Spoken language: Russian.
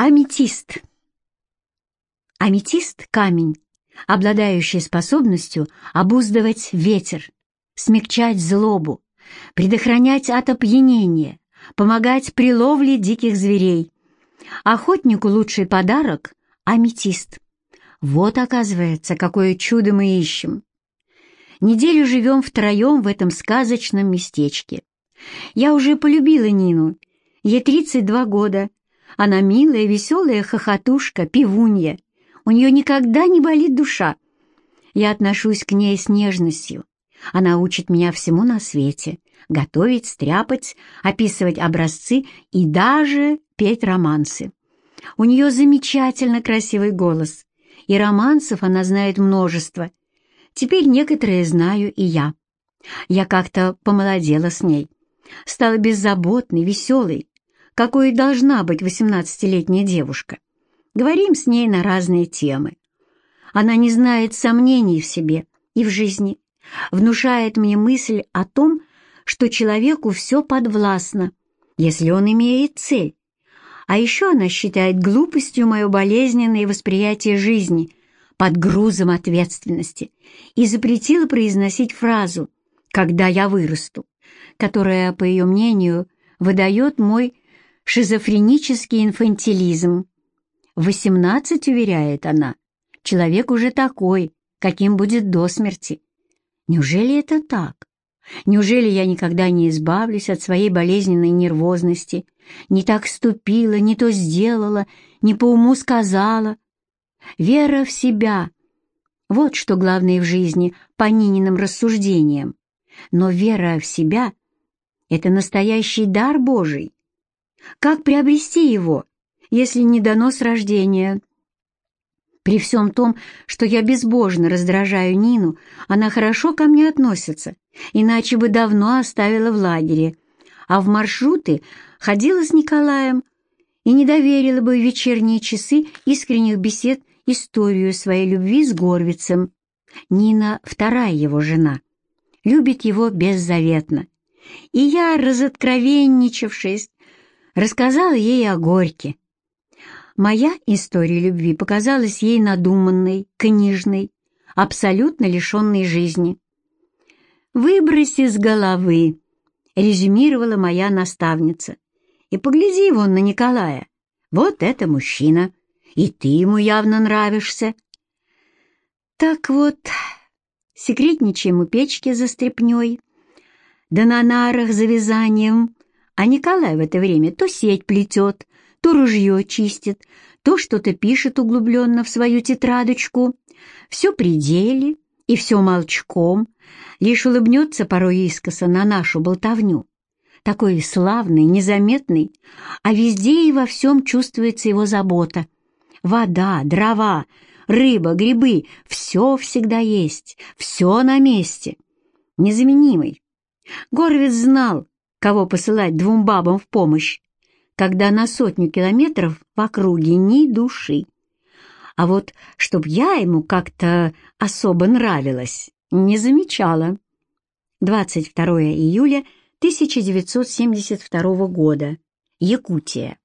Аметист. Аметист — камень, обладающий способностью обуздывать ветер, смягчать злобу, предохранять от опьянения, помогать при ловле диких зверей. Охотнику лучший подарок — аметист. Вот, оказывается, какое чудо мы ищем. Неделю живем втроем в этом сказочном местечке. Я уже полюбила Нину. Ей 32 года, она милая, веселая хохотушка, пивунья. У нее никогда не болит душа. Я отношусь к ней с нежностью. Она учит меня всему на свете. Готовить, стряпать, описывать образцы и даже петь романсы. У нее замечательно красивый голос, и романсов она знает множество. Теперь некоторые знаю и я. Я как-то помолодела с ней, стала беззаботной, веселой, какой должна быть восемнадцатилетняя девушка. Говорим с ней на разные темы. Она не знает сомнений в себе и в жизни, внушает мне мысль о том, что человеку все подвластно, если он имеет цель. А еще она считает глупостью мое болезненное восприятие жизни под грузом ответственности и запретила произносить фразу «когда я вырасту», которая, по ее мнению, выдает мой шизофренический инфантилизм. Восемнадцать, уверяет она, человек уже такой, каким будет до смерти. Неужели это так? Неужели я никогда не избавлюсь от своей болезненной нервозности, не так ступила, не то сделала, не по уму сказала? Вера в себя — вот что главное в жизни по Нининым рассуждениям. Но вера в себя — это настоящий дар Божий, как приобрести его, если не дано с рождения? При всем том, что я безбожно раздражаю Нину, она хорошо ко мне относится, иначе бы давно оставила в лагере, а в маршруты ходила с Николаем и не доверила бы в вечерние часы искренних бесед историю своей любви с Горвицем. Нина — вторая его жена, любит его беззаветно. И я, разоткровенничавшись, рассказала ей о Горьке. Моя история любви показалась ей надуманной, книжной, абсолютно лишенной жизни. «Выбрось из головы», — резюмировала моя наставница. «И погляди вон на Николая. Вот это мужчина. И ты ему явно нравишься». Так вот, секретничаем у печки за стряпнёй, да на нарах за вязанием, а Николай в это время то сеть плетет, то ружье чистит, то что-то пишет углубленно в свою тетрадочку. Все при деле и все молчком, лишь улыбнется порой искоса на нашу болтовню. Такой славный, незаметный, а везде и во всем чувствуется его забота. Вода, дрова, рыба, грибы — все всегда есть, все на месте. Незаменимый. Горвиц знал, кого посылать двум бабам в помощь, когда на сотню километров в округе ни души. А вот чтоб я ему как-то особо нравилась, не замечала. 22 июля 1972 года. Якутия.